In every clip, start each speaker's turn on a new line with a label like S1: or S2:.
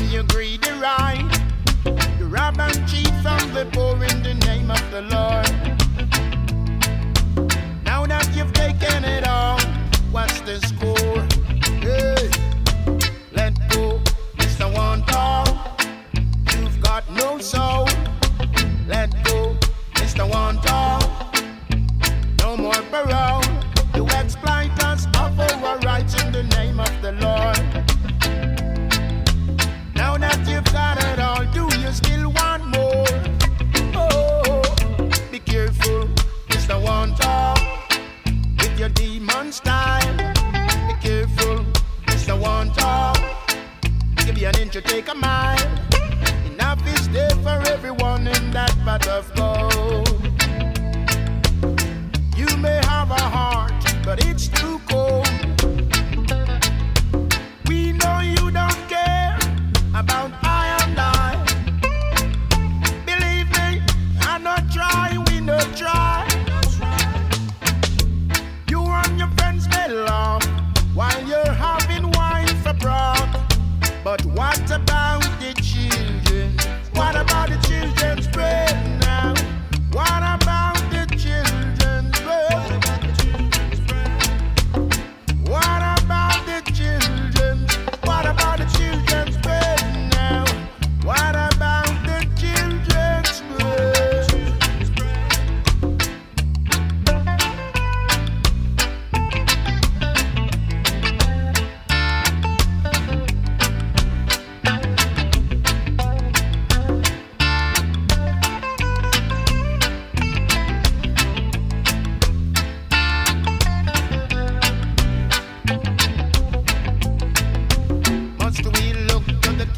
S1: me a greedy right. You rob and cheat from the poor in the name of the Lord. Now that you've taken it all, what's the score? Hey, let go, Mr. One Dog. You've got no soul. Let go, Mr. One Dog. No more parole. To take a mile. Enough is there for everyone in that pot of gold. You may have a heart,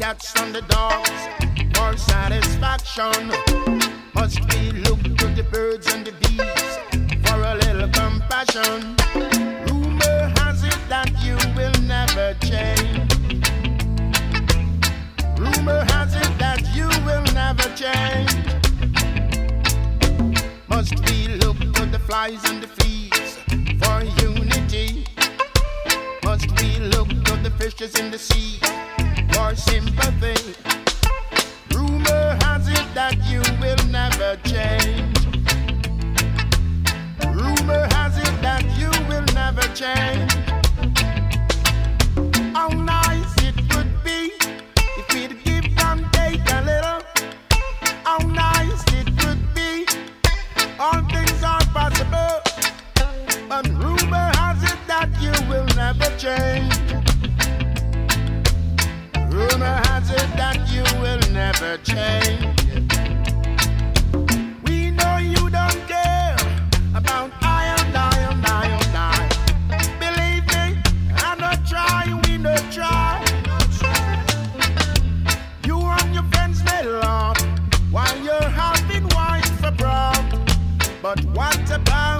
S1: cats and the dogs for satisfaction? Must we look to the birds and the bees for a little compassion? Rumor has it that you will never change. Rumor has it that you will never change. Must we look to the flies and the fleas for unity? Must we look to the fishes in the sea for sympathy? Rumor has it that you will never change. Rumor has it that you will never change. How nice it would be if we'd give and take a little. How nice it would be. All things are possible. But rumor has it that you will never change. you will never change. We know you don't care about and and and Believe me, I'm not we not try. You and your friends may laugh while you're having wine for broth, but what about?